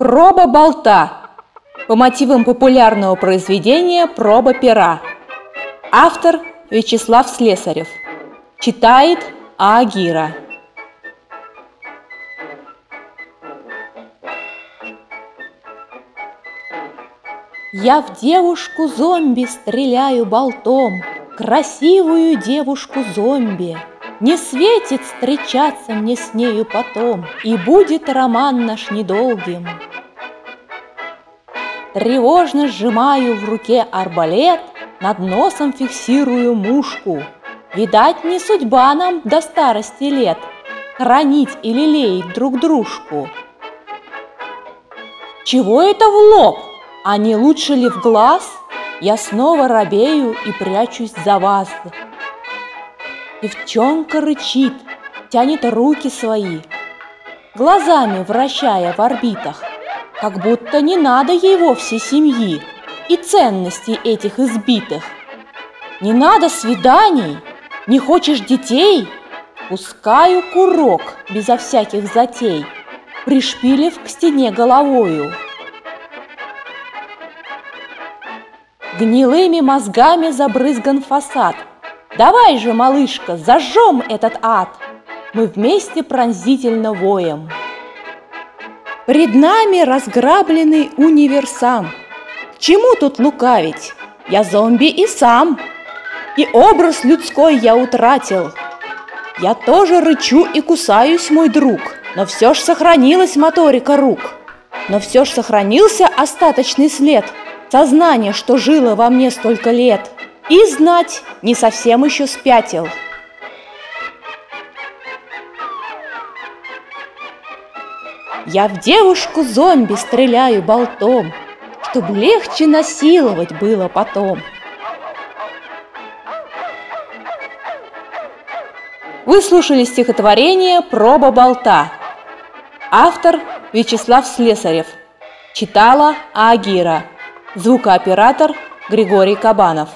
Проба болта по мотивам популярного произведения «Проба пера». Автор Вячеслав Слесарев. Читает Агира. Я в девушку-зомби стреляю болтом, Красивую девушку-зомби. Не светит встречаться мне с нею потом, И будет роман наш недолгим. Тревожно сжимаю в руке арбалет, Над носом фиксирую мушку. Видать, не судьба нам до старости лет Хранить и лелеять друг дружку. Чего это в лоб? А не лучше ли в глаз? Я снова робею и прячусь за вас. Девчонка рычит, тянет руки свои, Глазами вращая в орбитах, Как будто не надо ей вовсе семьи И ценностей этих избитых. Не надо свиданий, не хочешь детей? Пускаю курок безо всяких затей, Пришпилив к стене головою. Гнилыми мозгами забрызган фасад – Давай же, малышка, зажжем этот ад! Мы вместе пронзительно воем. Пред нами разграбленный универсам. Чему тут лукавить? Я зомби и сам. И образ людской я утратил. Я тоже рычу и кусаюсь, мой друг, но все ж сохранилась моторика рук. Но все ж сохранился остаточный след, сознание, что жило во мне столько лет – и знать не совсем еще спятил. Я в девушку-зомби стреляю болтом, Чтоб легче насиловать было потом. Вы слушали стихотворение «Проба болта». Автор Вячеслав Слесарев. Читала Агира. Звукооператор Григорий Кабанов.